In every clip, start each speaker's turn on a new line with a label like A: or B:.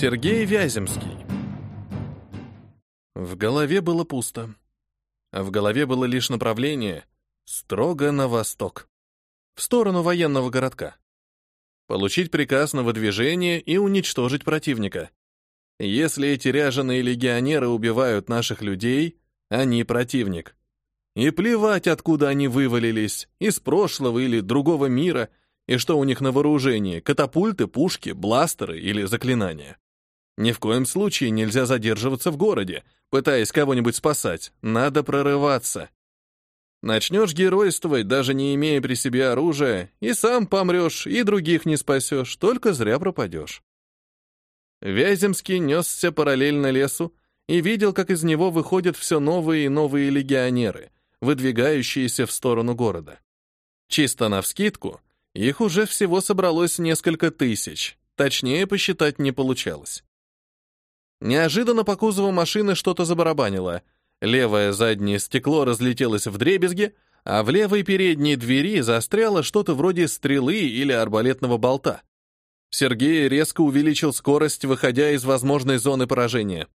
A: Сергей Вяземский. В голове было пусто. А в голове было лишь направление строго на восток, в сторону военного городка. Получить приказ на выдвижение и уничтожить противника. Если эти ряженые легионеры убивают наших людей, они противник. И плевать, откуда они вывалились, из прошлого или другого мира, и что у них на вооружении, катапульты, пушки, бластеры или заклинания. Ни в коем случае нельзя задерживаться в городе, пытаясь кого-нибудь спасать. Надо прорываться. Начнешь геройствовать, даже не имея при себе оружия, и сам помрешь, и других не спасешь, только зря пропадешь. Вяземский несся параллельно лесу и видел, как из него выходят все новые и новые легионеры, выдвигающиеся в сторону города. Чисто навскидку, их уже всего собралось несколько тысяч, точнее посчитать не получалось. Неожиданно по кузову машины что-то забарабанило. Левое заднее стекло разлетелось в дребезги, а в левой передней двери застряло что-то вроде стрелы или арбалетного болта. Сергей резко увеличил скорость, выходя из возможной зоны поражения.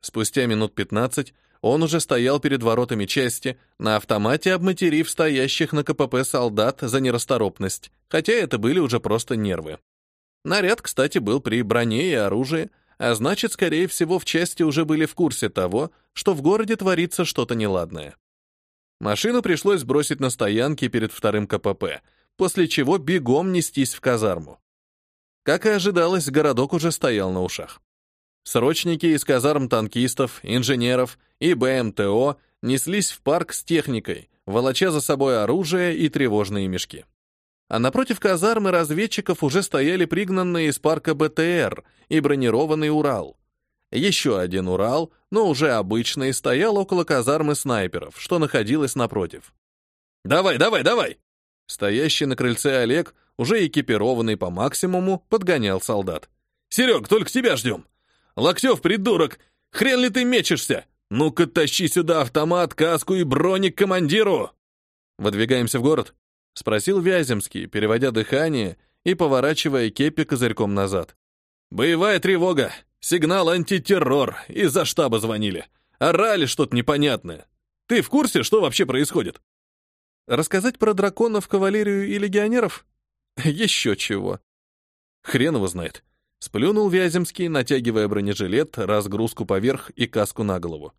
A: Спустя минут 15 он уже стоял перед воротами части, на автомате обматерив стоящих на КПП солдат за нерасторопность, хотя это были уже просто нервы. Наряд, кстати, был при броне и оружии, а значит, скорее всего, в части уже были в курсе того, что в городе творится что-то неладное. Машину пришлось бросить на стоянке перед вторым КПП, после чего бегом нестись в казарму. Как и ожидалось, городок уже стоял на ушах. Срочники из казарм танкистов, инженеров и БМТО неслись в парк с техникой, волоча за собой оружие и тревожные мешки а напротив казармы разведчиков уже стояли пригнанные из парка БТР и бронированный Урал. Еще один Урал, но уже обычный, стоял около казармы снайперов, что находилось напротив. «Давай, давай, давай!» Стоящий на крыльце Олег, уже экипированный по максимуму, подгонял солдат. «Серег, только тебя ждем! Локтев, придурок! Хрен ли ты мечешься? Ну-ка тащи сюда автомат, каску и броник командиру!» «Выдвигаемся в город?» — спросил Вяземский, переводя дыхание и поворачивая кепи козырьком назад. «Боевая тревога! Сигнал антитеррор! Из-за штаба звонили! Орали что-то непонятное! Ты в курсе, что вообще происходит?» «Рассказать про драконов, кавалерию и легионеров? Еще чего!» «Хрен его знает!» — сплюнул Вяземский, натягивая бронежилет, разгрузку поверх и каску на голову.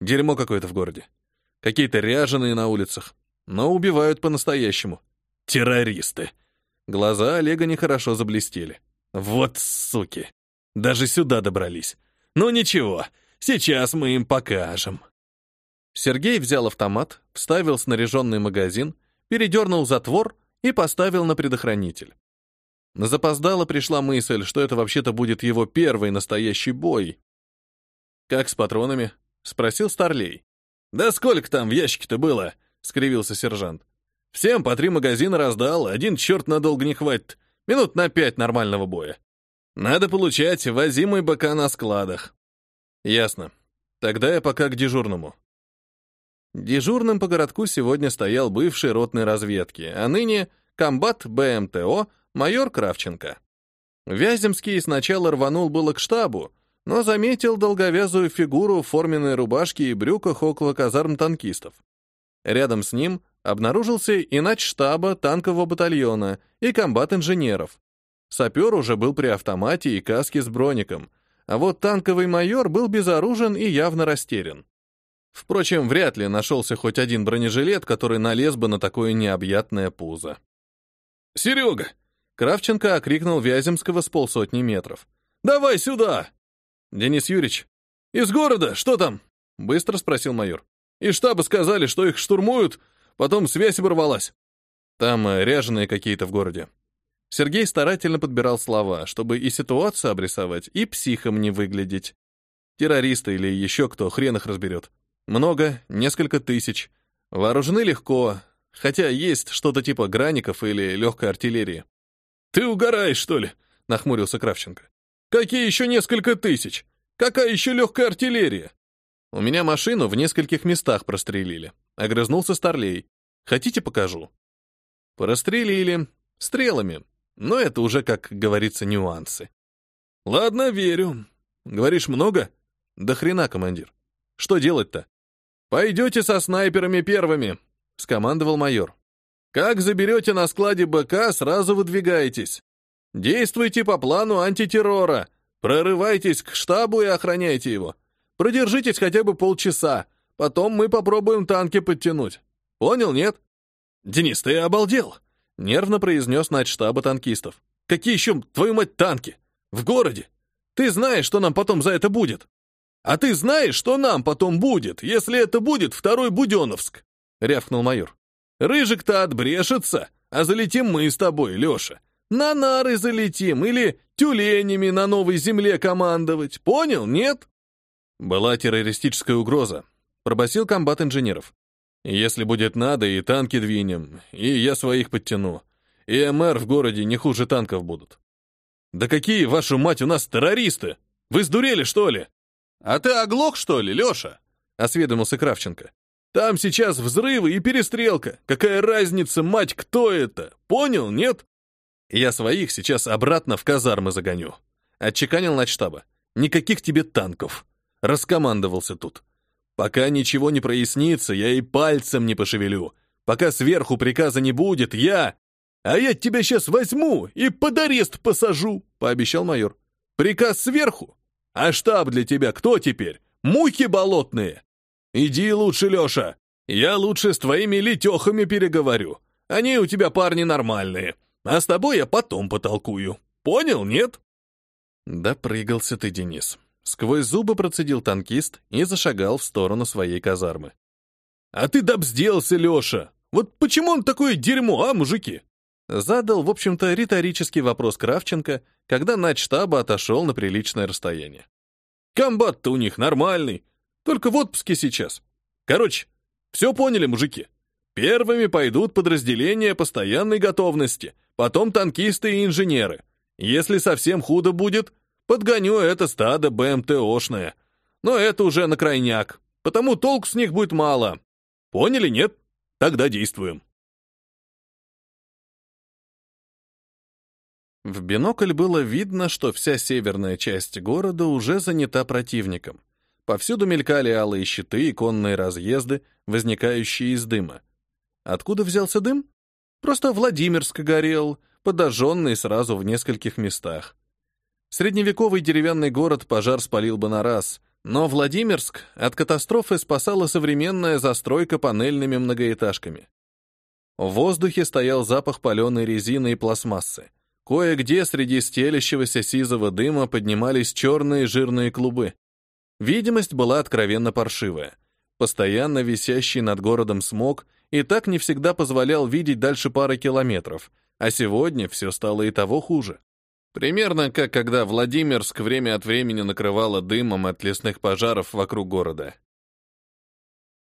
A: «Дерьмо какое-то в городе. Какие-то ряженые на улицах но убивают по-настоящему. Террористы. Глаза Олега нехорошо заблестели. Вот суки. Даже сюда добрались. Ну ничего, сейчас мы им покажем. Сергей взял автомат, вставил снаряженный магазин, передернул затвор и поставил на предохранитель. Запоздало пришла мысль, что это вообще-то будет его первый настоящий бой. «Как с патронами?» — спросил Старлей. «Да сколько там в ящике-то было?» — скривился сержант. «Всем по три магазина раздал, один черт надолго не хватит. Минут на пять нормального боя. Надо получать возимый бока на складах». «Ясно. Тогда я пока к дежурному». Дежурным по городку сегодня стоял бывший ротной разведки, а ныне комбат БМТО майор Кравченко. Вяземский сначала рванул было к штабу, но заметил долговязую фигуру в форменной рубашке и брюках около казарм танкистов. Рядом с ним обнаружился и штаба танкового батальона, и комбат инженеров. Сапер уже был при автомате и каске с броником, а вот танковый майор был безоружен и явно растерян. Впрочем, вряд ли нашелся хоть один бронежилет, который налез бы на такое необъятное пузо. «Серега!» — Кравченко окрикнул Вяземского с полсотни метров. «Давай сюда!» «Денис Юрьевич, из города, что там?» — быстро спросил майор. Из штаба сказали, что их штурмуют, потом связь оборвалась. Там э, ряженые какие-то в городе. Сергей старательно подбирал слова, чтобы и ситуацию обрисовать, и психом не выглядеть. Террористы или еще кто, хрен их разберет. Много, несколько тысяч. Вооружены легко, хотя есть что-то типа граников или легкой артиллерии. «Ты угораешь, что ли?» — нахмурился Кравченко. «Какие еще несколько тысяч? Какая еще легкая артиллерия?» У меня машину в нескольких местах прострелили. Огрызнулся Старлей. Хотите, покажу? Прострелили. Стрелами. Но это уже, как говорится, нюансы. Ладно, верю. Говоришь, много? Да хрена, командир. Что делать-то? Пойдете со снайперами первыми, скомандовал майор. Как заберете на складе БК, сразу выдвигаетесь. Действуйте по плану антитеррора. Прорывайтесь к штабу и охраняйте его. Продержитесь хотя бы полчаса. Потом мы попробуем танки подтянуть. Понял, нет? Денис, ты обалдел? Нервно произнес штаба танкистов. Какие еще, твою мать, танки? В городе? Ты знаешь, что нам потом за это будет? А ты знаешь, что нам потом будет, если это будет второй Буденовск? Рявкнул майор. Рыжик-то отбрешется, а залетим мы с тобой, Леша. На нары залетим или тюленями на новой земле командовать. Понял, нет? Была террористическая угроза. Пробасил комбат инженеров. Если будет надо, и танки двинем, и я своих подтяну. И МР в городе не хуже танков будут. Да какие, вашу мать, у нас террористы? Вы сдурели, что ли? А ты оглох, что ли, Леша? Осведомился Кравченко. Там сейчас взрывы и перестрелка. Какая разница, мать, кто это? Понял, нет? Я своих сейчас обратно в казармы загоню. Отчеканил на штаба. Никаких тебе танков. Раскомандовался тут. Пока ничего не прояснится, я и пальцем не пошевелю. Пока сверху приказа не будет, я... А я тебя сейчас возьму и под арест посажу, пообещал майор. Приказ сверху? А штаб для тебя кто теперь? Мухи болотные. Иди лучше, Леша. Я лучше с твоими летехами переговорю. Они у тебя парни нормальные. А с тобой я потом потолкую. Понял, нет? Да прыгался ты, Денис. Сквозь зубы процедил танкист и зашагал в сторону своей казармы. «А ты добзделся, Леша! Вот почему он такое дерьмо, а, мужики?» Задал, в общем-то, риторический вопрос Кравченко, когда штаба отошел на приличное расстояние. «Комбат-то у них нормальный, только в отпуске сейчас. Короче, все поняли, мужики. Первыми пойдут подразделения постоянной готовности, потом танкисты и инженеры. Если совсем худо будет, Подгоню это стадо БМТОшное. Но это уже на крайняк, потому толк с них будет мало. Поняли, нет? Тогда действуем. В бинокль было видно, что вся северная часть города уже занята противником. Повсюду мелькали алые щиты и конные разъезды, возникающие из дыма. Откуда взялся дым? Просто Владимирск горел, подожженный сразу в нескольких местах. Средневековый деревянный город пожар спалил бы на раз, но Владимирск от катастрофы спасала современная застройка панельными многоэтажками. В воздухе стоял запах паленой резины и пластмассы. Кое-где среди стелящегося сизого дыма поднимались черные жирные клубы. Видимость была откровенно паршивая. Постоянно висящий над городом смог и так не всегда позволял видеть дальше пары километров, а сегодня все стало и того хуже. Примерно как когда Владимирск время от времени накрывало дымом от лесных пожаров вокруг города.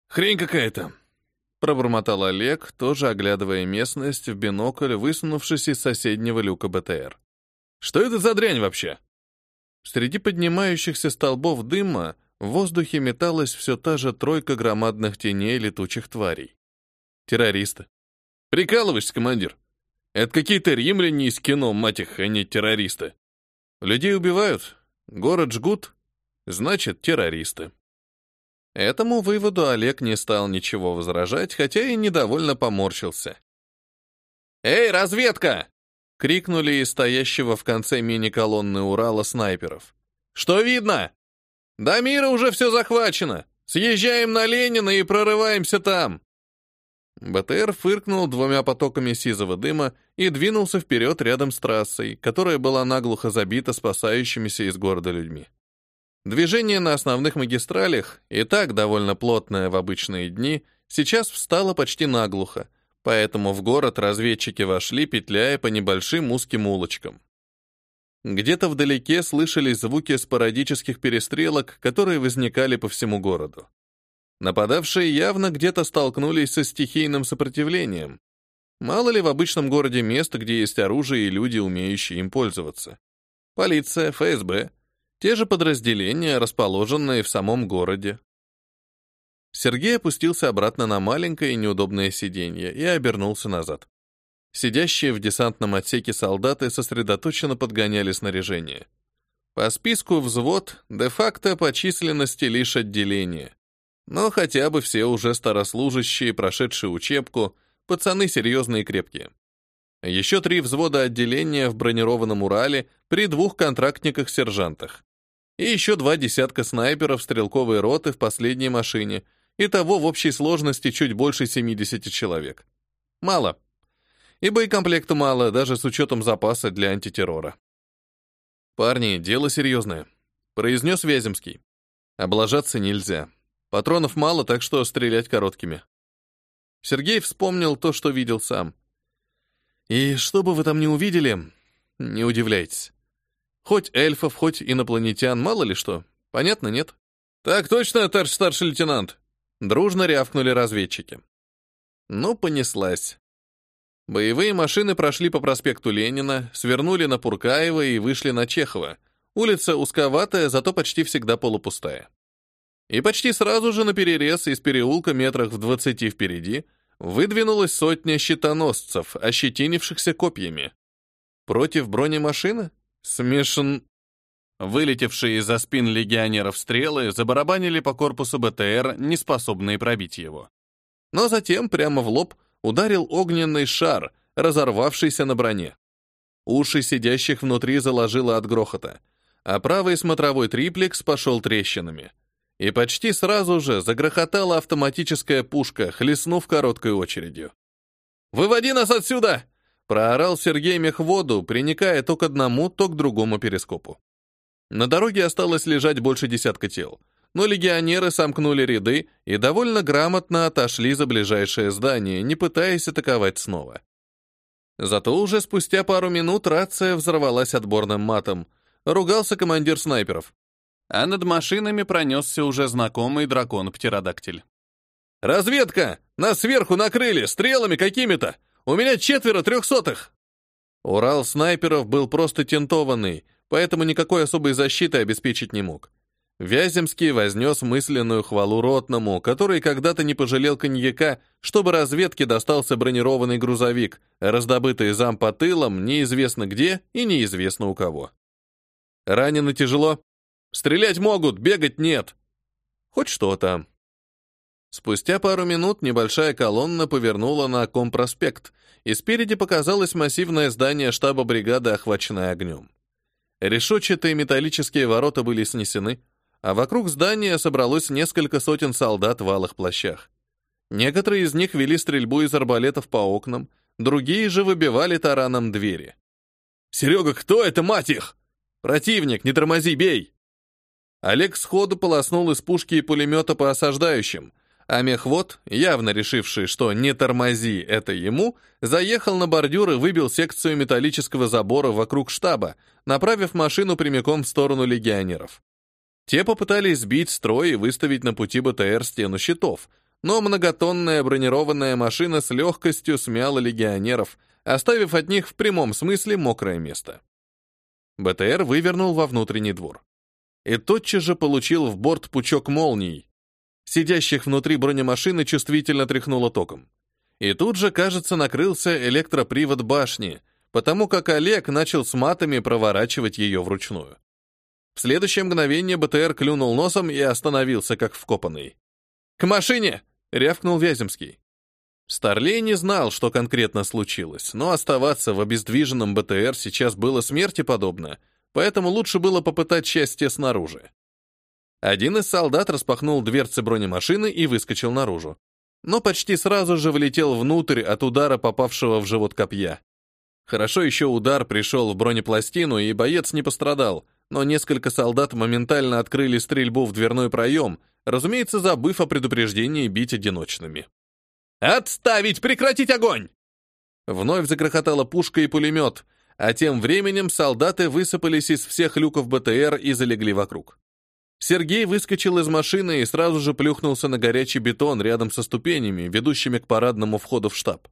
A: «Хрень какая-то!» — пробормотал Олег, тоже оглядывая местность в бинокль, высунувшись из соседнего люка БТР. «Что это за дрянь вообще?» Среди поднимающихся столбов дыма в воздухе металась все та же тройка громадных теней летучих тварей. Террористы. «Прикалываешься, командир?» Это какие-то римляне из кино, мать их, а не террористы. Людей убивают, город жгут, значит, террористы. Этому выводу Олег не стал ничего возражать, хотя и недовольно поморщился. «Эй, разведка!» — крикнули из стоящего в конце мини-колонны Урала снайперов. «Что видно?» «До мира уже все захвачено! Съезжаем на Ленина и прорываемся там!» БТР фыркнул двумя потоками сизого дыма и двинулся вперед рядом с трассой, которая была наглухо забита спасающимися из города людьми. Движение на основных магистралях, и так довольно плотное в обычные дни, сейчас встало почти наглухо, поэтому в город разведчики вошли, петляя по небольшим узким улочкам. Где-то вдалеке слышались звуки спорадических перестрелок, которые возникали по всему городу. Нападавшие явно где-то столкнулись со стихийным сопротивлением. Мало ли в обычном городе места, где есть оружие и люди, умеющие им пользоваться. Полиция, ФСБ, те же подразделения, расположенные в самом городе. Сергей опустился обратно на маленькое и неудобное сиденье и обернулся назад. Сидящие в десантном отсеке солдаты сосредоточенно подгоняли снаряжение. По списку взвод де-факто по численности лишь отделение. Но хотя бы все уже старослужащие, прошедшие учебку, пацаны серьезные и крепкие. Еще три взвода отделения в бронированном Урале при двух контрактниках-сержантах. И еще два десятка снайперов стрелковой роты в последней машине. Итого в общей сложности чуть больше 70 человек. Мало. И боекомплекта мало, даже с учетом запаса для антитеррора. «Парни, дело серьезное», — произнес Вяземский. «Облажаться нельзя. Патронов мало, так что стрелять короткими». Сергей вспомнил то, что видел сам. «И что бы вы там не увидели, не удивляйтесь. Хоть эльфов, хоть инопланетян, мало ли что. Понятно, нет?» «Так точно, товарищ старший лейтенант!» Дружно рявкнули разведчики. Ну, понеслась. Боевые машины прошли по проспекту Ленина, свернули на Пуркаева и вышли на Чехова. Улица узковатая, зато почти всегда полупустая. И почти сразу же на перерез из переулка метрах в двадцати впереди выдвинулась сотня щитоносцев, ощетинившихся копьями. Против бронемашины? Смешан... Вылетевшие из-за спин легионеров стрелы забарабанили по корпусу БТР, не способные пробить его. Но затем прямо в лоб ударил огненный шар, разорвавшийся на броне. Уши сидящих внутри заложило от грохота, а правый смотровой триплекс пошел трещинами. И почти сразу же загрохотала автоматическая пушка, хлестнув короткой очередью. «Выводи нас отсюда!» — проорал Сергей мехводу, приникая то к одному, то к другому перископу. На дороге осталось лежать больше десятка тел но легионеры сомкнули ряды и довольно грамотно отошли за ближайшее здание, не пытаясь атаковать снова. Зато уже спустя пару минут рация взорвалась отборным матом. Ругался командир снайперов. А над машинами пронесся уже знакомый дракон-птеродактиль. «Разведка! Нас сверху накрыли! Стрелами какими-то! У меня четверо трехсотых!» Урал снайперов был просто тентованный, поэтому никакой особой защиты обеспечить не мог. Вяземский вознес мысленную хвалу Ротному, который когда-то не пожалел коньяка, чтобы разведке достался бронированный грузовик, раздобытый зам по тылам неизвестно где и неизвестно у кого. Ранено тяжело. Стрелять могут, бегать нет. Хоть что-то. Спустя пару минут небольшая колонна повернула на Компроспект, и спереди показалось массивное здание штаба бригады, охваченное огнем. Решетчатые металлические ворота были снесены, а вокруг здания собралось несколько сотен солдат в алых плащах. Некоторые из них вели стрельбу из арбалетов по окнам, другие же выбивали тараном двери. «Серега, кто это, мать их?» «Противник, не тормози, бей!» Олег сходу полоснул из пушки и пулемета по осаждающим, а мехвод, явно решивший, что «не тормози» — это ему, заехал на бордюр и выбил секцию металлического забора вокруг штаба, направив машину прямиком в сторону легионеров. Те попытались сбить строй и выставить на пути БТР стену щитов, но многотонная бронированная машина с легкостью смяла легионеров, оставив от них в прямом смысле мокрое место. БТР вывернул во внутренний двор. И тотчас же получил в борт пучок молний. Сидящих внутри бронемашины чувствительно тряхнуло током. И тут же, кажется, накрылся электропривод башни, потому как Олег начал с матами проворачивать ее вручную. В следующее мгновение БТР клюнул носом и остановился, как вкопанный. «К машине!» — рявкнул Вяземский. Старлей не знал, что конкретно случилось, но оставаться в обездвиженном БТР сейчас было смерти подобно, поэтому лучше было попытать счастье снаружи. Один из солдат распахнул дверцы бронемашины и выскочил наружу. Но почти сразу же влетел внутрь от удара попавшего в живот копья. Хорошо еще удар пришел в бронепластину, и боец не пострадал, но несколько солдат моментально открыли стрельбу в дверной проем, разумеется, забыв о предупреждении бить одиночными. «Отставить! Прекратить огонь!» Вновь загрохотала пушка и пулемет, а тем временем солдаты высыпались из всех люков БТР и залегли вокруг. Сергей выскочил из машины и сразу же плюхнулся на горячий бетон рядом со ступенями, ведущими к парадному входу в штаб.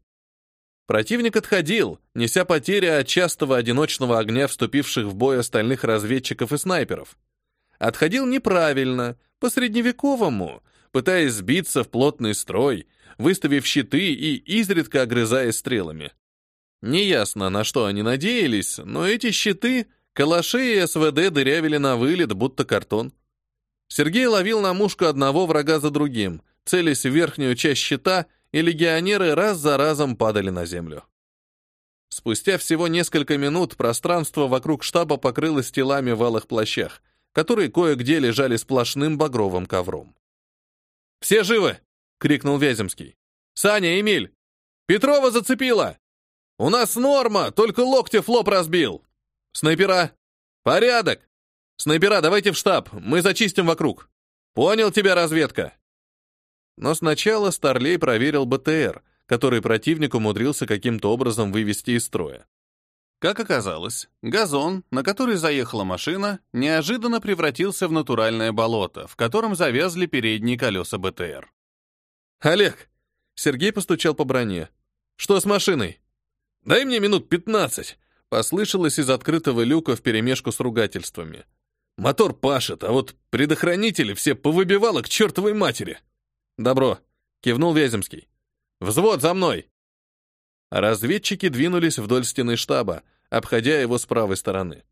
A: Противник отходил, неся потери от частого одиночного огня вступивших в бой остальных разведчиков и снайперов. Отходил неправильно, по-средневековому, пытаясь сбиться в плотный строй, выставив щиты и изредка огрызаясь стрелами. Неясно, на что они надеялись, но эти щиты, Калаши и СВД дырявили на вылет, будто картон. Сергей ловил на мушку одного врага за другим, целясь в верхнюю часть щита, и легионеры раз за разом падали на землю. Спустя всего несколько минут пространство вокруг штаба покрылось телами в алых плащах, которые кое-где лежали сплошным багровым ковром. «Все живы!» — крикнул Вяземский. «Саня, Эмиль! Петрова зацепила! У нас норма, только Локтев лоб разбил! Снайпера! Порядок! Снайпера, давайте в штаб, мы зачистим вокруг! Понял тебя, разведка!» Но сначала Старлей проверил БТР, который противник умудрился каким-то образом вывести из строя. Как оказалось, газон, на который заехала машина, неожиданно превратился в натуральное болото, в котором завязли передние колеса БТР. «Олег!» — Сергей постучал по броне. «Что с машиной?» «Дай мне минут пятнадцать!» — послышалось из открытого люка вперемешку с ругательствами. «Мотор пашет, а вот предохранители все повыбивало к чертовой матери!» «Добро!» — кивнул Вяземский. «Взвод за мной!» Разведчики двинулись вдоль стены штаба, обходя его с правой стороны.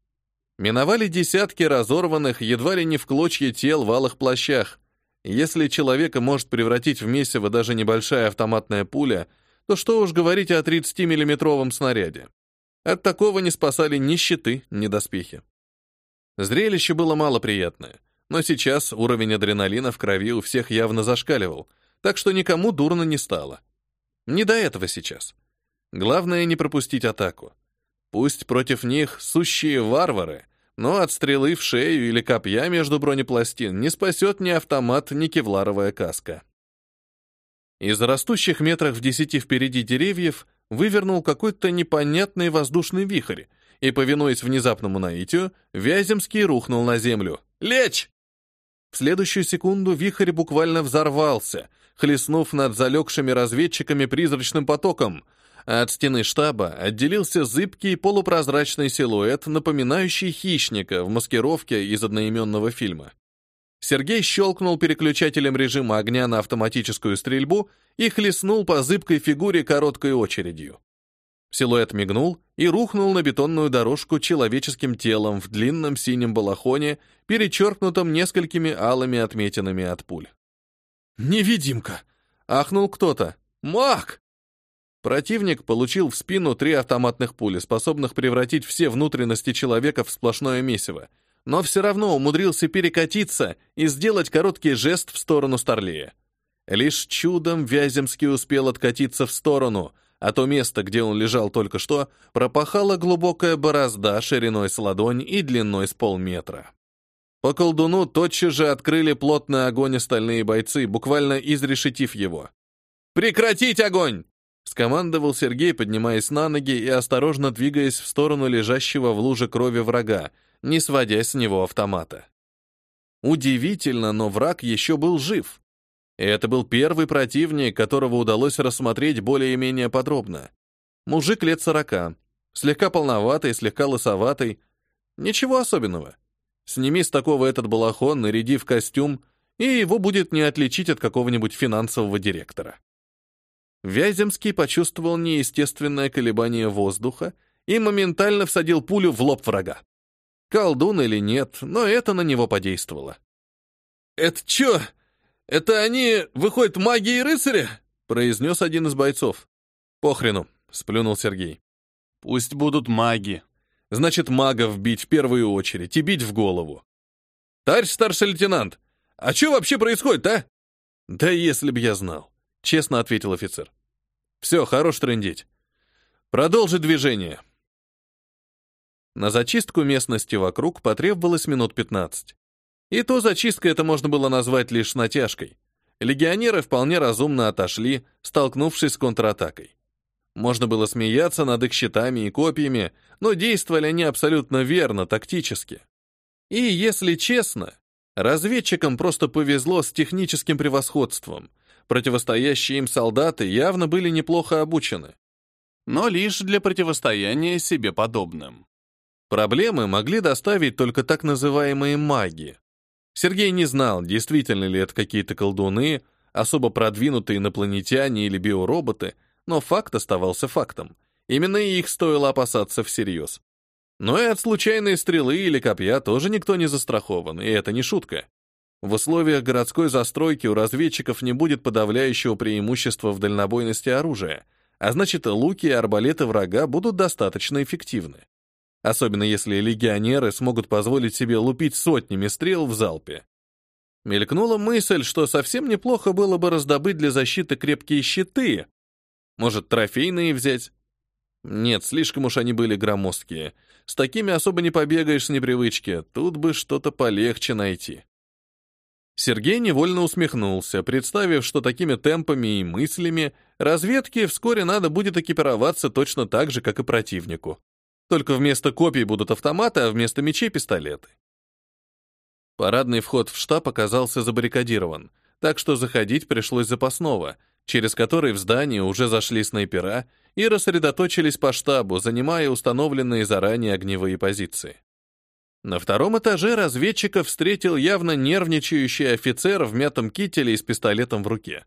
A: Миновали десятки разорванных, едва ли не в клочья тел в алых плащах. Если человека может превратить в месиво даже небольшая автоматная пуля, то что уж говорить о 30-миллиметровом снаряде. От такого не спасали ни щиты, ни доспехи. Зрелище было малоприятное, но сейчас уровень адреналина в крови у всех явно зашкаливал, так что никому дурно не стало. Не до этого сейчас. Главное не пропустить атаку. Пусть против них сущие варвары, но от стрелы в шею или копья между бронепластин не спасет ни автомат, ни кевларовая каска. Из растущих метрах в десяти впереди деревьев вывернул какой-то непонятный воздушный вихрь, и, повинуясь внезапному наитию, Вяземский рухнул на землю. «Лечь!» В следующую секунду вихрь буквально взорвался, хлестнув над залегшими разведчиками призрачным потоком, а от стены штаба отделился зыбкий полупрозрачный силуэт, напоминающий хищника в маскировке из одноименного фильма. Сергей щелкнул переключателем режима огня на автоматическую стрельбу и хлестнул по зыбкой фигуре короткой очередью. Силуэт мигнул и рухнул на бетонную дорожку человеческим телом в длинном синем балахоне, перечеркнутом несколькими алыми отметинами от пуль. «Невидимка!» — ахнул кто-то. «Маг!» Противник получил в спину три автоматных пули, способных превратить все внутренности человека в сплошное месиво, но все равно умудрился перекатиться и сделать короткий жест в сторону Старлея. Лишь чудом Вяземский успел откатиться в сторону, а то место, где он лежал только что, пропахала глубокая борозда шириной с ладонь и длиной с полметра. По колдуну тотчас же открыли плотный огонь остальные бойцы, буквально изрешетив его. «Прекратить огонь!» — скомандовал Сергей, поднимаясь на ноги и осторожно двигаясь в сторону лежащего в луже крови врага, не сводя с него автомата. Удивительно, но враг еще был жив. И это был первый противник, которого удалось рассмотреть более-менее подробно. Мужик лет сорока, слегка полноватый, слегка лысоватый. Ничего особенного. Сними с такого этот балахон, наряди в костюм, и его будет не отличить от какого-нибудь финансового директора. Вяземский почувствовал неестественное колебание воздуха и моментально всадил пулю в лоб врага. Колдун или нет, но это на него подействовало. «Это чё? Это они, выходят, маги и рыцари?» — произнес один из бойцов. «Похрену», — сплюнул Сергей. «Пусть будут маги. Значит, магов бить в первую очередь и бить в голову». «Товарищ старший лейтенант, а что вообще происходит, а?» «Да если б я знал», — честно ответил офицер. «Все, хорош трындеть. Продолжи движение». На зачистку местности вокруг потребовалось минут 15. И то зачисткой это можно было назвать лишь натяжкой. Легионеры вполне разумно отошли, столкнувшись с контратакой. Можно было смеяться над их щитами и копьями, но действовали они абсолютно верно, тактически. И, если честно, разведчикам просто повезло с техническим превосходством. Противостоящие им солдаты явно были неплохо обучены. Но лишь для противостояния себе подобным. Проблемы могли доставить только так называемые маги. Сергей не знал, действительно ли это какие-то колдуны, особо продвинутые инопланетяне или биороботы, но факт оставался фактом. Именно их стоило опасаться всерьез. Но и от случайной стрелы или копья тоже никто не застрахован, и это не шутка. В условиях городской застройки у разведчиков не будет подавляющего преимущества в дальнобойности оружия, а значит, луки и арбалеты врага будут достаточно эффективны. Особенно если легионеры смогут позволить себе лупить сотнями стрел в залпе. Мелькнула мысль, что совсем неплохо было бы раздобыть для защиты крепкие щиты. Может, трофейные взять? Нет, слишком уж они были громоздкие. С такими особо не побегаешь с непривычки, тут бы что-то полегче найти. Сергей невольно усмехнулся, представив, что такими темпами и мыслями разведке вскоре надо будет экипироваться точно так же, как и противнику. Только вместо копий будут автоматы, а вместо мечей — пистолеты. Парадный вход в штаб оказался забаррикадирован, так что заходить пришлось запасного, через который в здание уже зашли снайпера и рассредоточились по штабу, занимая установленные заранее огневые позиции. На втором этаже разведчика встретил явно нервничающий офицер в мятом кителе и с пистолетом в руке.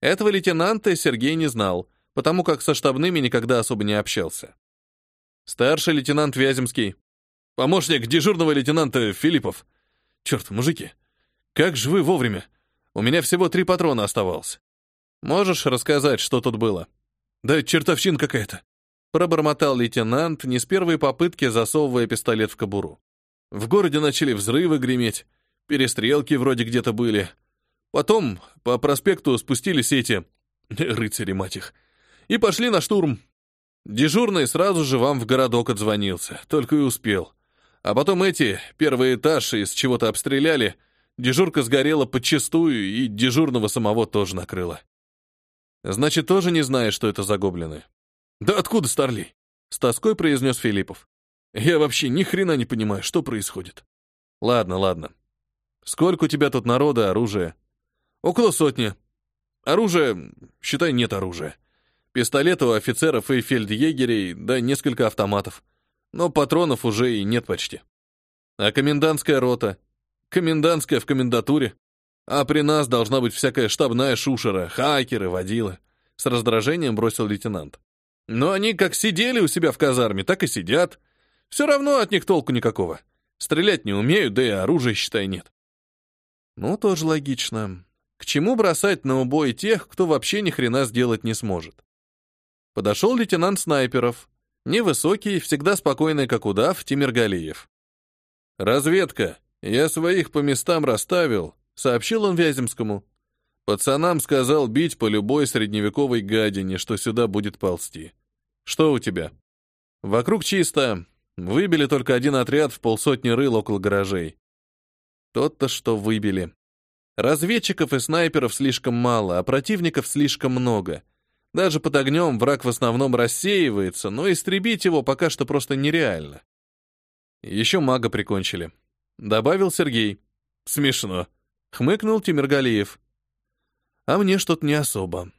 A: Этого лейтенанта Сергей не знал, потому как со штабными никогда особо не общался. Старший лейтенант Вяземский. Помощник дежурного лейтенанта Филиппов. Черт, мужики, как же вы вовремя? У меня всего три патрона оставалось. Можешь рассказать, что тут было? Да чертовщин какая-то. Пробормотал лейтенант, не с первой попытки засовывая пистолет в кобуру. В городе начали взрывы греметь, перестрелки вроде где-то были. Потом по проспекту спустились эти... рыцари, мать их. И пошли на штурм. Дежурный сразу же вам в городок отзвонился, только и успел. А потом эти, первый этаж, из чего-то обстреляли, дежурка сгорела подчистую, и дежурного самого тоже накрыло. Значит, тоже не знаешь, что это за гоблины? Да откуда, Старлей? С тоской произнес Филиппов. Я вообще ни хрена не понимаю, что происходит. Ладно, ладно. Сколько у тебя тут народа, оружия? Около сотни. Оружия, считай, нет оружия. Пистолеты у офицеров и фельдъегерей, да несколько автоматов. Но патронов уже и нет почти. А комендантская рота? Комендантская в комендатуре. А при нас должна быть всякая штабная шушера, хакеры, водилы. С раздражением бросил лейтенант. Но они как сидели у себя в казарме, так и сидят. Все равно от них толку никакого. Стрелять не умеют, да и оружия, считай, нет. Ну, тоже логично. К чему бросать на убой тех, кто вообще ни хрена сделать не сможет? Подошел лейтенант снайперов. Невысокий, всегда спокойный, как удав, Тимиргалиев. «Разведка. Я своих по местам расставил», — сообщил он Вяземскому. «Пацанам сказал бить по любой средневековой гадине, что сюда будет ползти. Что у тебя?» «Вокруг чисто. Выбили только один отряд в полсотни рыл около гаражей. Тот-то что выбили. Разведчиков и снайперов слишком мало, а противников слишком много. Даже под огнем враг в основном рассеивается, но истребить его пока что просто нереально. Еще мага прикончили. Добавил Сергей. Смешно. Хмыкнул Тимиргалиев. А мне что-то не особо.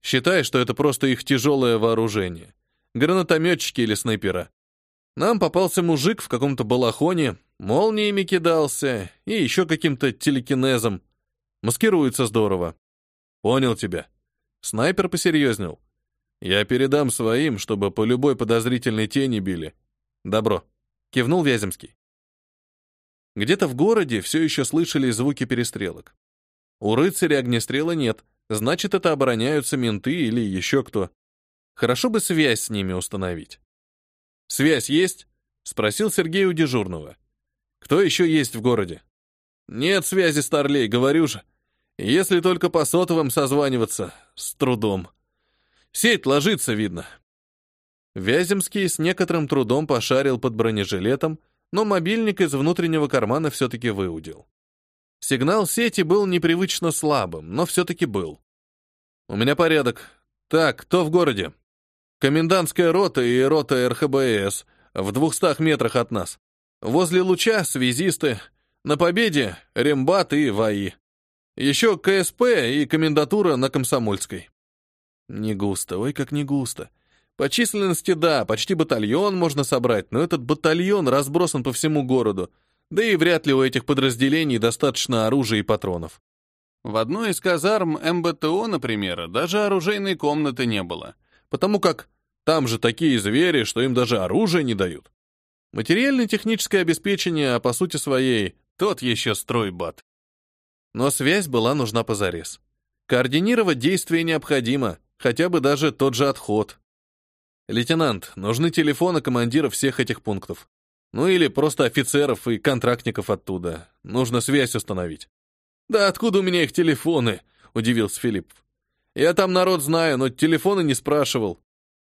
A: Считай, что это просто их тяжелое вооружение. Гранатометчики или снайпера. Нам попался мужик в каком-то балахоне, молниями кидался и еще каким-то телекинезом. Маскируется здорово. Понял тебя. Снайпер посерьезнел. Я передам своим, чтобы по любой подозрительной тени били. Добро. Кивнул Вяземский. Где-то в городе все еще слышали звуки перестрелок. У рыцаря огнестрела нет, значит, это обороняются менты или еще кто. Хорошо бы связь с ними установить. «Связь есть?» — спросил Сергей у дежурного. «Кто еще есть в городе?» «Нет связи, Старлей, говорю же. Если только по сотовым созваниваться, с трудом. Сеть ложится, видно. Вяземский с некоторым трудом пошарил под бронежилетом, но мобильник из внутреннего кармана все-таки выудил. Сигнал сети был непривычно слабым, но все-таки был. «У меня порядок. Так, кто в городе?» «Комендантская рота и рота РХБС в двухстах метрах от нас. Возле луча связисты. На победе рембат и ВАИ. Еще КСП и комендатура на Комсомольской. Не густо, ой, как не густо. По численности, да, почти батальон можно собрать, но этот батальон разбросан по всему городу, да и вряд ли у этих подразделений достаточно оружия и патронов. В одной из казарм МБТО, например, даже оружейной комнаты не было, потому как там же такие звери, что им даже оружие не дают. Материально-техническое обеспечение, а по сути своей, тот еще стройбат. Но связь была нужна позарез. Координировать действия необходимо, хотя бы даже тот же отход. Лейтенант, нужны телефоны командиров всех этих пунктов. Ну или просто офицеров и контрактников оттуда. Нужно связь установить. Да откуда у меня их телефоны? Удивился Филипп. Я там народ знаю, но телефоны не спрашивал.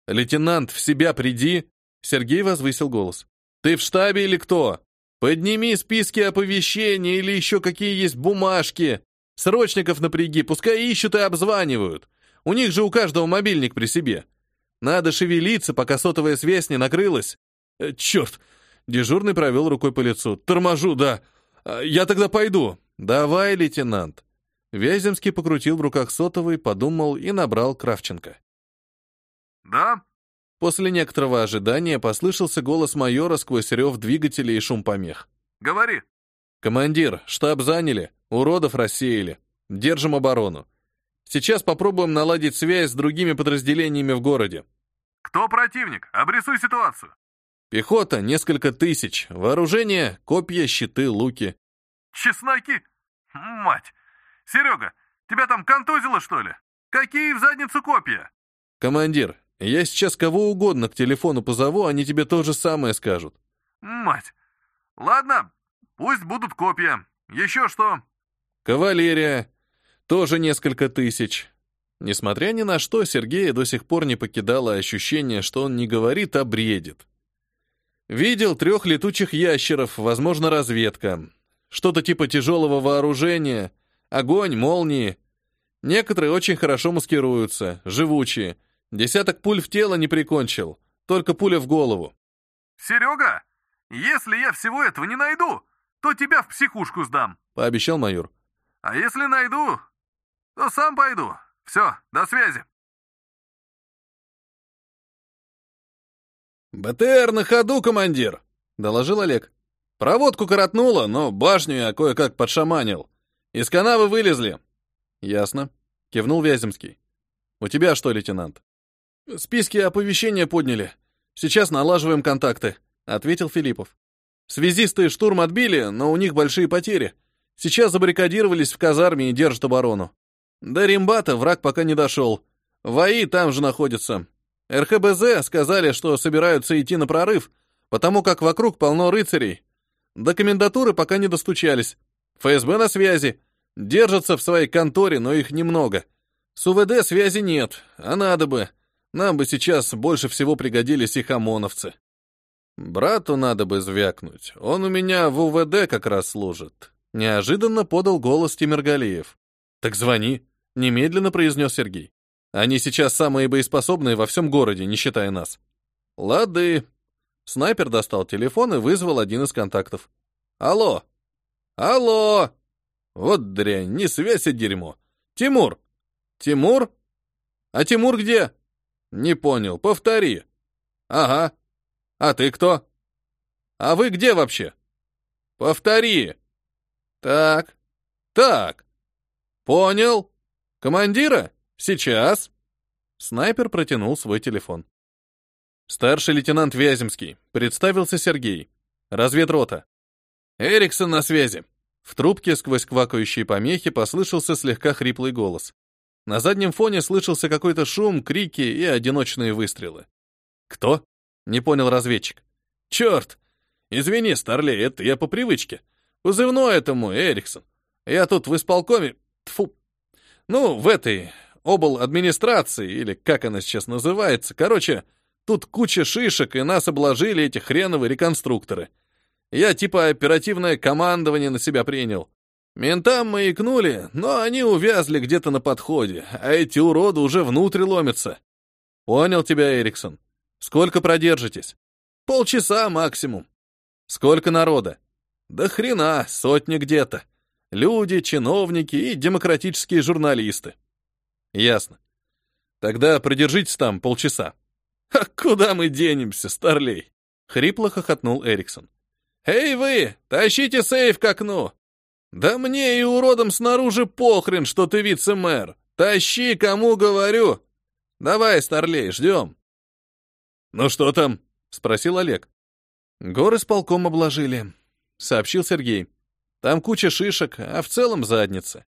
A: Лейтенант, в себя приди. Сергей возвысил голос. Ты в штабе или кто? Подними списки оповещений или еще какие есть бумажки. Срочников напряги, пускай ищут и обзванивают. У них же у каждого мобильник при себе. Надо шевелиться, пока сотовая связь не накрылась. Э, черт! Дежурный провел рукой по лицу. Торможу, да. А, я тогда пойду. Давай, лейтенант. Вяземский покрутил в руках сотовый, подумал и набрал Кравченко.
B: «Да?»
A: После некоторого ожидания послышался голос майора сквозь рев двигателей и шум помех.
B: «Говори».
A: «Командир, штаб заняли, уродов рассеяли. Держим оборону. Сейчас попробуем наладить связь с другими подразделениями в городе».
B: «Кто противник? Обрисуй ситуацию».
A: «Пехота — несколько тысяч. Вооружение — копья, щиты, луки».
B: «Чесноки? Мать! Серега, тебя там контузило, что ли? Какие в задницу копья?»
A: «Командир, я сейчас кого угодно к телефону позову, они тебе то же самое скажут».
B: «Мать! Ладно, пусть будут копья. Еще что?»
A: «Кавалерия. Тоже несколько тысяч». Несмотря ни на что, Сергея до сих пор не покидало ощущение, что он не говорит, а бредит. Видел трех летучих ящеров, возможно, разведка. Что-то типа тяжелого вооружения, огонь, молнии. Некоторые очень хорошо маскируются, живучие. Десяток пуль в тело не прикончил, только пуля в голову.
B: «Серега, если я всего этого не найду, то тебя в психушку сдам», —
A: пообещал майор.
B: «А если найду, то сам пойду. Все, до связи».
A: «БТР на ходу, командир!» — доложил Олег. «Проводку коротнуло, но башню я кое-как подшаманил. Из канавы вылезли». «Ясно», — кивнул Вяземский. «У тебя что, лейтенант?» «Списки оповещения подняли. Сейчас налаживаем контакты», — ответил Филиппов. «Связисты штурм отбили, но у них большие потери. Сейчас забаррикадировались в казарме и держат оборону. До Римбата враг пока не дошел. ВАИ там же находится. РХБЗ сказали, что собираются идти на прорыв, потому как вокруг полно рыцарей. До комендатуры пока не достучались. ФСБ на связи. Держатся в своей конторе, но их немного. С УВД связи нет, а надо бы. Нам бы сейчас больше всего пригодились их ОМОНовцы. Брату надо бы звякнуть. Он у меня в УВД как раз служит. Неожиданно подал голос Тимиргалиев. Так звони, немедленно произнес Сергей. Они сейчас самые боеспособные во всем городе, не считая нас. Лады. Снайпер достал телефон и вызвал один из контактов. Алло. Алло. Вот дрянь, не связь, а дерьмо. Тимур. Тимур? А Тимур где? Не понял, повтори. Ага. А ты кто? А вы где вообще? Повтори. Так. Так. Понял. Командира? «Сейчас!» Снайпер протянул свой телефон. «Старший лейтенант Вяземский», — представился Сергей. «Разведрота». «Эриксон на связи». В трубке сквозь квакающие помехи послышался слегка хриплый голос. На заднем фоне слышался какой-то шум, крики и одиночные выстрелы. «Кто?» — не понял разведчик. «Черт! Извини, Старлей, это я по привычке. Позывной этому, Эриксон. Я тут в исполкоме... Тфу. Ну, в этой обл. администрации, или как она сейчас называется. Короче, тут куча шишек, и нас обложили эти хреновые реконструкторы. Я типа оперативное командование на себя принял. Ментам маякнули, но они увязли где-то на подходе, а эти уроды уже внутрь ломятся. Понял тебя, Эриксон. Сколько продержитесь? Полчаса максимум. Сколько народа? Да хрена, сотни где-то. Люди, чиновники и демократические журналисты. Ясно. Тогда продержитесь там полчаса. А куда мы денемся, старлей? Хрипло хохотнул Эриксон. Эй вы, тащите сейф к окну. Да мне и уродом снаружи похрен, что ты вице-мэр. Тащи, кому говорю. Давай, старлей, ждем. Ну что там? Спросил Олег. Горы с полком обложили, сообщил Сергей. Там куча шишек, а в целом задница.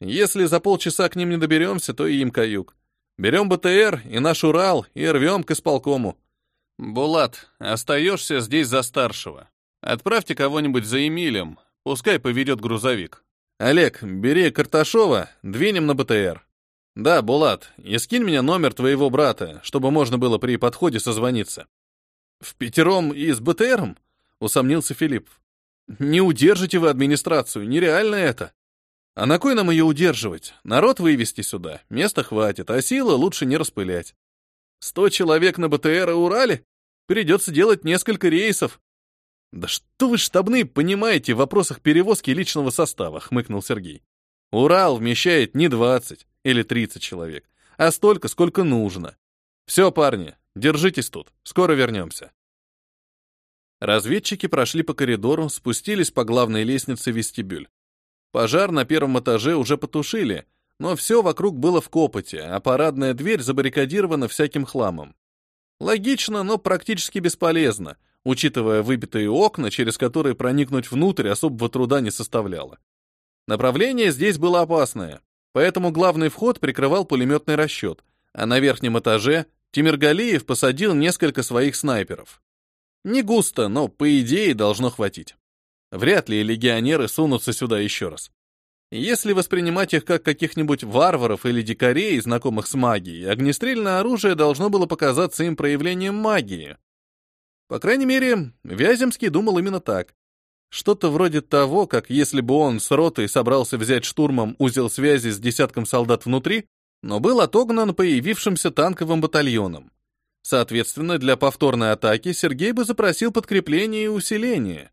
A: Если за полчаса к ним не доберемся, то и им каюк. Берем БТР и наш Урал и рвем к исполкому. Булат, остаешься здесь за старшего. Отправьте кого-нибудь за Эмилем, пускай поведет грузовик. Олег, бери Карташова, двинем на БТР. Да, Булат, и скинь мне номер твоего брата, чтобы можно было при подходе созвониться. В пятером и с БТРом? Усомнился Филипп. Не удержите вы администрацию, нереально это. А на кой нам ее удерживать? Народ вывести сюда, места хватит, а силы лучше не распылять. Сто человек на БТР и Урале? Придется делать несколько рейсов. Да что вы штабные понимаете в вопросах перевозки личного состава, хмыкнул Сергей. Урал вмещает не 20 или 30 человек, а столько, сколько нужно. Все, парни, держитесь тут, скоро вернемся. Разведчики прошли по коридору, спустились по главной лестнице в вестибюль. Пожар на первом этаже уже потушили, но все вокруг было в копоте, а парадная дверь забаррикадирована всяким хламом. Логично, но практически бесполезно, учитывая выбитые окна, через которые проникнуть внутрь особого труда не составляло. Направление здесь было опасное, поэтому главный вход прикрывал пулеметный расчет, а на верхнем этаже Тимиргалиев посадил несколько своих снайперов. Не густо, но по идее должно хватить. Вряд ли легионеры сунутся сюда еще раз. Если воспринимать их как каких-нибудь варваров или дикарей, знакомых с магией, огнестрельное оружие должно было показаться им проявлением магии. По крайней мере, Вяземский думал именно так. Что-то вроде того, как если бы он с ротой собрался взять штурмом узел связи с десятком солдат внутри, но был отогнан появившимся танковым батальоном. Соответственно, для повторной атаки Сергей бы запросил подкрепление и усиление.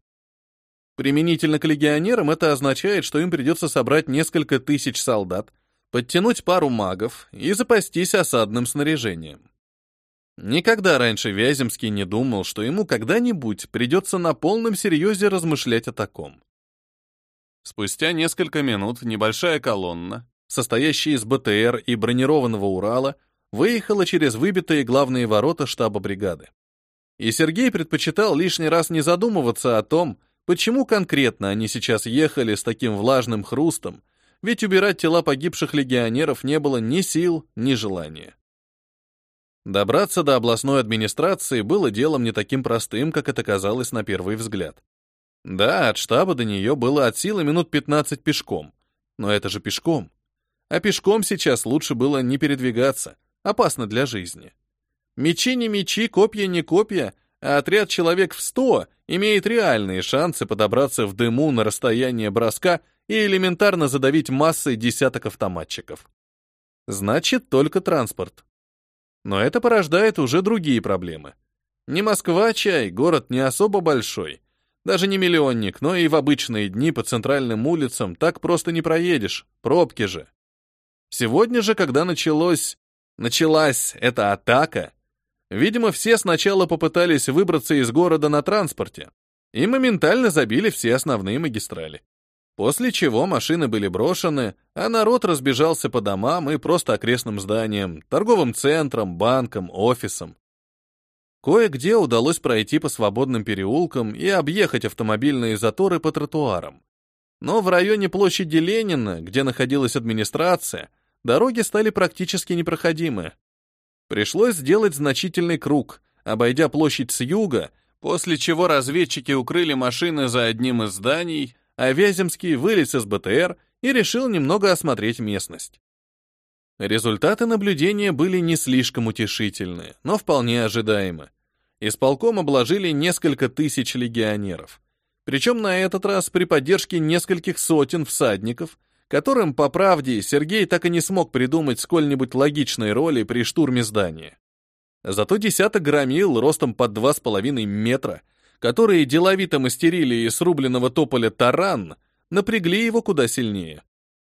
A: Применительно к легионерам это означает, что им придется собрать несколько тысяч солдат, подтянуть пару магов и запастись осадным снаряжением. Никогда раньше Вяземский не думал, что ему когда-нибудь придется на полном серьезе размышлять о таком. Спустя несколько минут небольшая колонна, состоящая из БТР и бронированного Урала, выехала через выбитые главные ворота штаба бригады. И Сергей предпочитал лишний раз не задумываться о том, почему конкретно они сейчас ехали с таким влажным хрустом, ведь убирать тела погибших легионеров не было ни сил, ни желания. Добраться до областной администрации было делом не таким простым, как это казалось на первый взгляд. Да, от штаба до нее было от силы минут 15 пешком, но это же пешком. А пешком сейчас лучше было не передвигаться, Опасно для жизни. Мечи не мечи, копья не копья, а отряд человек в сто имеет реальные шансы подобраться в дыму на расстояние броска и элементарно задавить массой десяток автоматчиков. Значит, только транспорт. Но это порождает уже другие проблемы. Не Москва, чай, город не особо большой. Даже не миллионник, но и в обычные дни по центральным улицам так просто не проедешь, пробки же. Сегодня же, когда началось Началась эта атака. Видимо, все сначала попытались выбраться из города на транспорте и моментально забили все основные магистрали. После чего машины были брошены, а народ разбежался по домам и просто окрестным зданиям, торговым центрам, банкам, офисам. Кое-где удалось пройти по свободным переулкам и объехать автомобильные заторы по тротуарам. Но в районе площади Ленина, где находилась администрация, дороги стали практически непроходимы. Пришлось сделать значительный круг, обойдя площадь с юга, после чего разведчики укрыли машины за одним из зданий, а Вяземский вылез из БТР и решил немного осмотреть местность. Результаты наблюдения были не слишком утешительны, но вполне ожидаемы. Исполком обложили несколько тысяч легионеров. Причем на этот раз при поддержке нескольких сотен всадников — которым, по правде, Сергей так и не смог придумать сколь-нибудь логичной роли при штурме здания. Зато десяток громил ростом под два с половиной метра, которые деловито мастерили из рубленного тополя таран, напрягли его куда сильнее.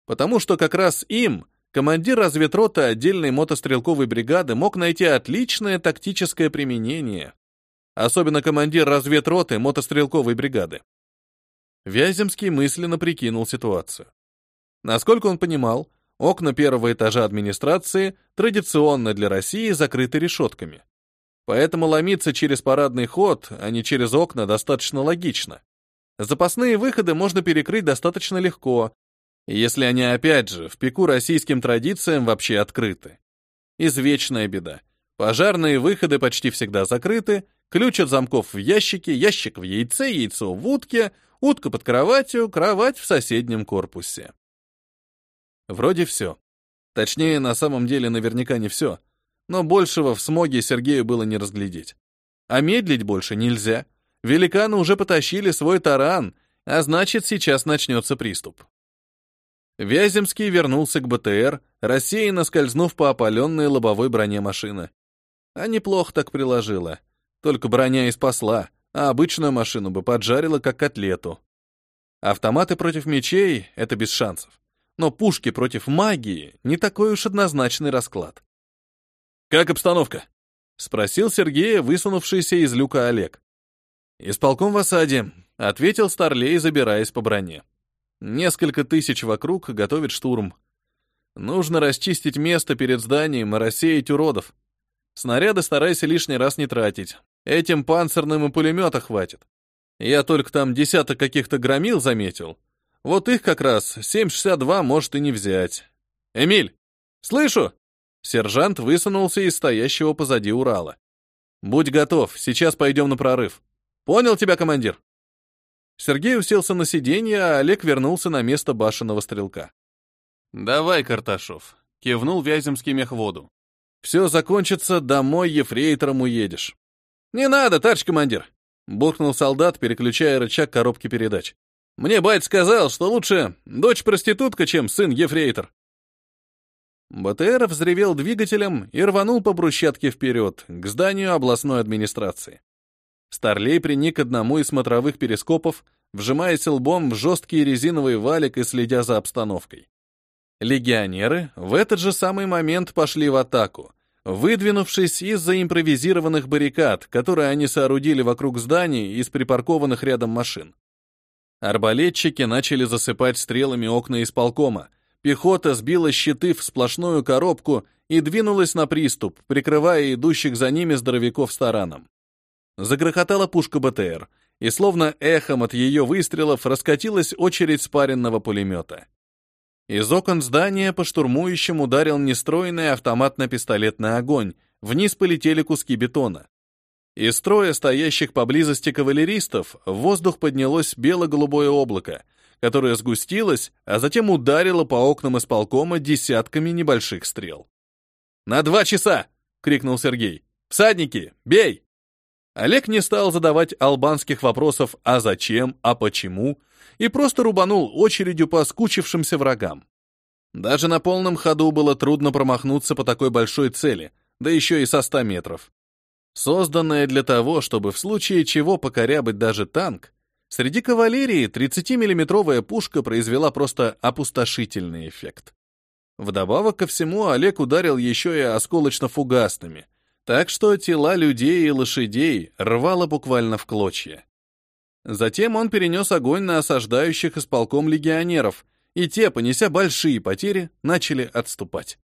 A: Потому что как раз им командир разведроты отдельной мотострелковой бригады мог найти отличное тактическое применение. Особенно командир разведроты мотострелковой бригады. Вяземский мысленно прикинул ситуацию. Насколько он понимал, окна первого этажа администрации традиционно для России закрыты решетками. Поэтому ломиться через парадный ход, а не через окна, достаточно логично. Запасные выходы можно перекрыть достаточно легко, если они, опять же, в пику российским традициям вообще открыты. Извечная беда. Пожарные выходы почти всегда закрыты, ключ от замков в ящике, ящик в яйце, яйцо в утке, утка под кроватью, кровать в соседнем корпусе. Вроде все. Точнее, на самом деле наверняка не все. Но большего в смоге Сергею было не разглядеть. А медлить больше нельзя. Великаны уже потащили свой таран, а значит, сейчас начнется приступ. Вяземский вернулся к БТР, рассеянно скользнув по опаленной лобовой броне машины. А неплохо так приложила. Только броня и спасла, а обычную машину бы поджарила как котлету. Автоматы против мечей — это без шансов. Но пушки против магии — не такой уж однозначный расклад. «Как обстановка?» — спросил Сергея, высунувшийся из люка Олег. «Исполком в осаде», — ответил Старлей, забираясь по броне. Несколько тысяч вокруг готовят штурм. Нужно расчистить место перед зданием и рассеять уродов. Снаряды старайся лишний раз не тратить. Этим панцирным и пулемета хватит. Я только там десяток каких-то громил заметил. Вот их как раз 7,62 может и не взять. Эмиль! Слышу! Сержант высунулся из стоящего позади Урала. Будь готов, сейчас пойдем на прорыв. Понял тебя, командир? Сергей уселся на сиденье, а Олег вернулся на место башенного стрелка. «Давай, Карташов», — кивнул Вяземский мехводу. «Все закончится, домой ефрейтором уедешь». «Не надо, товарищ командир», — буркнул солдат, переключая рычаг коробки передач. «Мне бать сказал, что лучше дочь-проститутка, чем сын ефрейтор». БТР взревел двигателем и рванул по брусчатке вперед, к зданию областной администрации. Старлей приник к одному из смотровых перископов, вжимаясь лбом в жесткий резиновый валик и следя за обстановкой. Легионеры в этот же самый момент пошли в атаку, выдвинувшись из-за импровизированных баррикад, которые они соорудили вокруг зданий из припаркованных рядом машин. Арбалетчики начали засыпать стрелами окна исполкома, пехота сбила щиты в сплошную коробку и двинулась на приступ, прикрывая идущих за ними здоровяков с тараном. Загрохотала пушка БТР, и словно эхом от ее выстрелов раскатилась очередь спаренного пулемета. Из окон здания по штурмующим ударил нестройный автоматно-пистолетный огонь, вниз полетели куски бетона. Из строя стоящих поблизости кавалеристов в воздух поднялось бело-голубое облако, которое сгустилось, а затем ударило по окнам исполкома десятками небольших стрел. «На два часа!» — крикнул Сергей. «Всадники, бей!» Олег не стал задавать албанских вопросов «а зачем?», «а почему?» и просто рубанул очередью по скучившимся врагам. Даже на полном ходу было трудно промахнуться по такой большой цели, да еще и со 100 метров. Созданная для того, чтобы в случае чего покорябать даже танк, среди кавалерии 30-миллиметровая пушка произвела просто опустошительный эффект. Вдобавок ко всему Олег ударил еще и осколочно-фугасными, так что тела людей и лошадей рвало буквально в клочья. Затем он перенес огонь на осаждающих исполком легионеров, и те, понеся большие потери, начали отступать.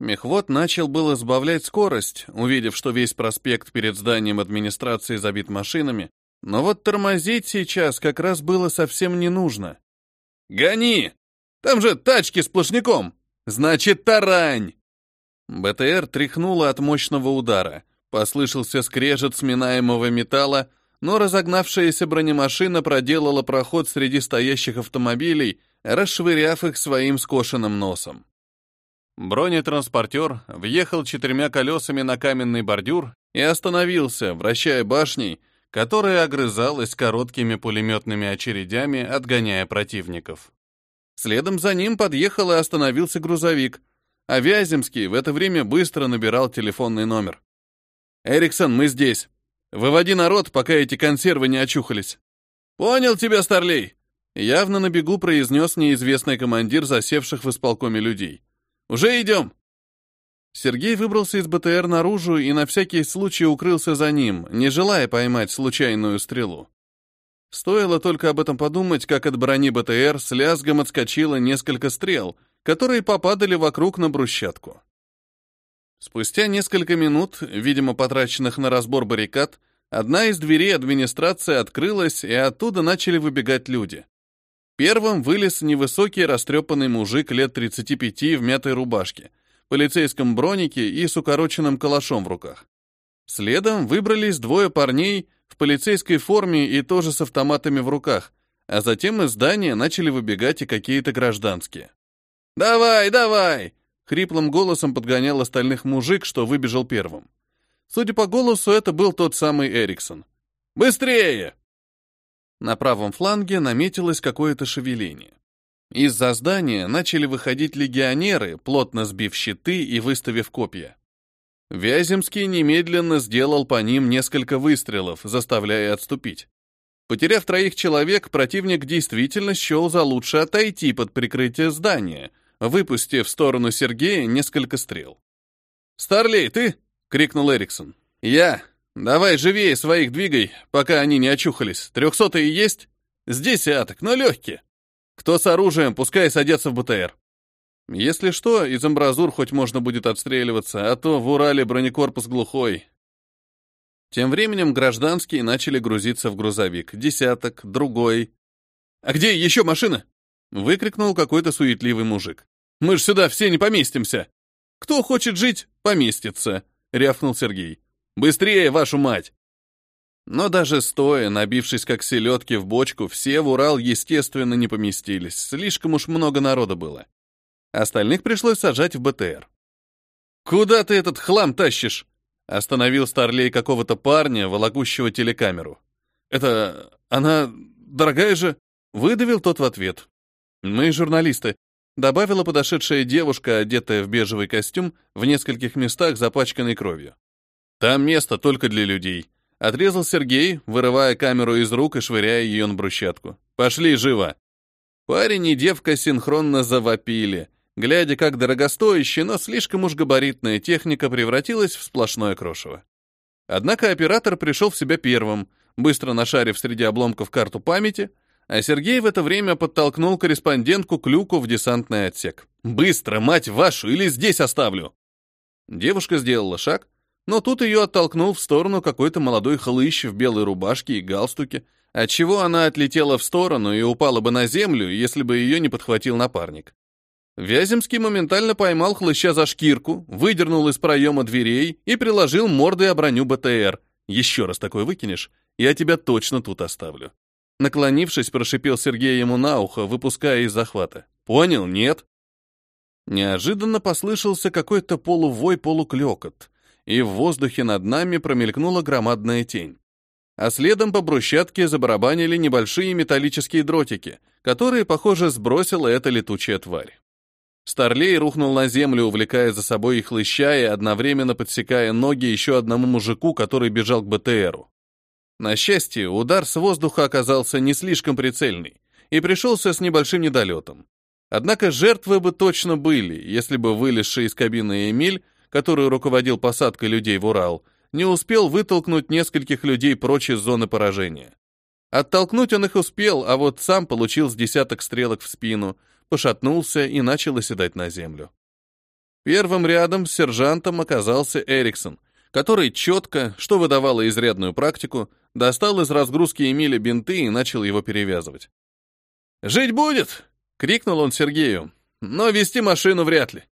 A: Мехвод начал было сбавлять скорость, увидев, что весь проспект перед зданием администрации забит машинами, но вот тормозить сейчас как раз было совсем не нужно. «Гони! Там же тачки сплошняком! Значит, тарань!» БТР тряхнуло от мощного удара. Послышался скрежет сминаемого металла, но разогнавшаяся бронемашина проделала проход среди стоящих автомобилей, расшвыряв их своим скошенным носом. Бронетранспортер въехал четырьмя колесами на каменный бордюр и остановился, вращая башней, которая огрызалась короткими пулеметными очередями, отгоняя противников. Следом за ним подъехал и остановился грузовик — а Вяземский в это время быстро набирал телефонный номер. «Эриксон, мы здесь. Выводи народ, пока эти консервы не очухались». «Понял тебя, Старлей!» Явно на бегу произнес неизвестный командир засевших в исполкоме людей. «Уже идем!» Сергей выбрался из БТР наружу и на всякий случай укрылся за ним, не желая поймать случайную стрелу. Стоило только об этом подумать, как от брони БТР с лязгом отскочило несколько стрел — которые попадали вокруг на брусчатку. Спустя несколько минут, видимо, потраченных на разбор баррикад, одна из дверей администрации открылась, и оттуда начали выбегать люди. Первым вылез невысокий растрепанный мужик лет 35 в мятой рубашке, полицейском бронике и с укороченным калашом в руках. Следом выбрались двое парней в полицейской форме и тоже с автоматами в руках, а затем из здания начали выбегать и какие-то гражданские. «Давай, давай!» Хриплым голосом подгонял остальных мужик, что выбежал первым. Судя по голосу, это был тот самый Эриксон. «Быстрее!» На правом фланге наметилось какое-то шевеление. Из-за здания начали выходить легионеры, плотно сбив щиты и выставив копья. Вяземский немедленно сделал по ним несколько выстрелов, заставляя отступить. Потеряв троих человек, противник действительно счел за лучше отойти под прикрытие здания — выпустив в сторону Сергея несколько стрел. «Старлей, ты?» — крикнул Эриксон. «Я. Давай живее своих двигай, пока они не очухались. Трехсотые есть? С десяток, но легкие. Кто с оружием, пускай садятся в БТР. Если что, из амбразур хоть можно будет отстреливаться, а то в Урале бронекорпус глухой». Тем временем гражданские начали грузиться в грузовик. Десяток, другой. «А где еще машина?» — выкрикнул какой-то суетливый мужик. Мы ж сюда все не поместимся. Кто хочет жить, поместится, рявкнул Сергей. Быстрее, вашу мать. Но даже стоя, набившись как селедки в бочку, все в Урал, естественно, не поместились. Слишком уж много народа было. Остальных пришлось сажать в БТР. «Куда ты этот хлам тащишь?» Остановил старлей какого-то парня, волокущего телекамеру. «Это... она... дорогая же?» Выдавил тот в ответ. «Мы журналисты добавила подошедшая девушка, одетая в бежевый костюм, в нескольких местах запачканной кровью. «Там место только для людей», — отрезал Сергей, вырывая камеру из рук и швыряя ее на брусчатку. «Пошли, живо!» Парень и девка синхронно завопили, глядя, как дорогостоящая, но слишком уж габаритная техника превратилась в сплошное крошево. Однако оператор пришел в себя первым, быстро нашарив среди обломков карту памяти — а Сергей в это время подтолкнул корреспондентку к люку в десантный отсек. «Быстро, мать вашу, или здесь оставлю!» Девушка сделала шаг, но тут ее оттолкнул в сторону какой-то молодой хлыщ в белой рубашке и галстуке, отчего она отлетела в сторону и упала бы на землю, если бы ее не подхватил напарник. Вяземский моментально поймал хлыща за шкирку, выдернул из проема дверей и приложил мордой о броню БТР. «Еще раз такой выкинешь, я тебя точно тут оставлю». Наклонившись, прошипел Сергей ему на ухо, выпуская из захвата. «Понял, нет?» Неожиданно послышался какой-то полувой-полуклёкот, и в воздухе над нами промелькнула громадная тень. А следом по брусчатке забарабанили небольшие металлические дротики, которые, похоже, сбросила эта летучая тварь. Старлей рухнул на землю, увлекая за собой их лыща и одновременно подсекая ноги еще одному мужику, который бежал к БТРу. На счастье, удар с воздуха оказался не слишком прицельный и пришелся с небольшим недолетом. Однако жертвы бы точно были, если бы вылезший из кабины Эмиль, который руководил посадкой людей в Урал, не успел вытолкнуть нескольких людей прочь из зоны поражения. Оттолкнуть он их успел, а вот сам получил с десяток стрелок в спину, пошатнулся и начал оседать на землю. Первым рядом с сержантом оказался Эриксон, который четко, что выдавало изрядную практику, достал из разгрузки Эмиля бинты и начал его перевязывать. «Жить будет!» — крикнул он Сергею. «Но вести машину вряд ли».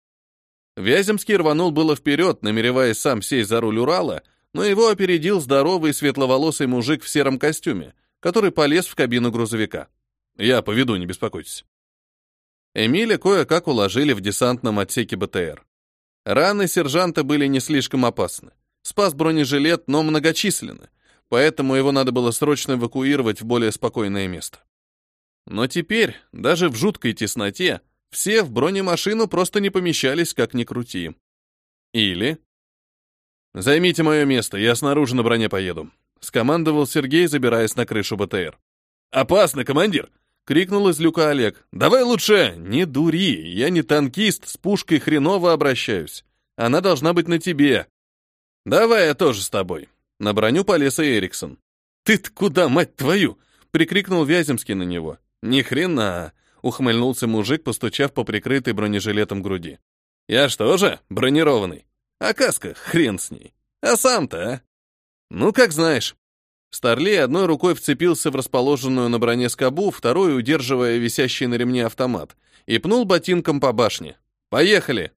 A: Вяземский рванул было вперед, намереваясь сам сесть за руль Урала, но его опередил здоровый светловолосый мужик в сером костюме, который полез в кабину грузовика. «Я поведу, не беспокойтесь». Эмиля кое-как уложили в десантном отсеке БТР. Раны сержанта были не слишком опасны. Спас бронежилет, но многочисленны, поэтому его надо было срочно эвакуировать в более спокойное место. Но теперь, даже в жуткой тесноте, все в бронемашину просто не помещались, как ни крути. Или... «Займите мое место, я снаружи на броне поеду», — скомандовал Сергей, забираясь на крышу БТР. «Опасно, командир!» — крикнул из люка Олег. «Давай лучше!» «Не дури, я не танкист, с пушкой хреново обращаюсь. Она должна быть на тебе». «Давай я тоже с тобой», на броню полез и Эриксон. «Ты-то куда, мать твою?» — прикрикнул Вяземский на него. «Ни хрена!» — ухмыльнулся мужик, постучав по прикрытой бронежилетом груди. «Я что же, бронированный? А каска, хрен с ней. А сам-то, а? Ну, как знаешь. Старлей одной рукой вцепился в расположенную на броне скобу, второй удерживая висящий на ремне автомат, и пнул ботинком по башне. «Поехали!»